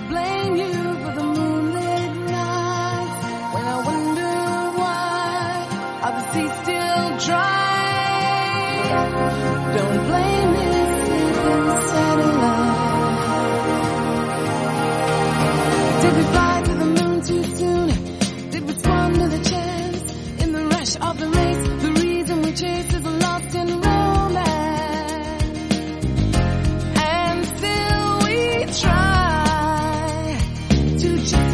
I blame you for the moonlit night when I wonder why are the seas still dry. Don't blame me, little satellite. Did we fly?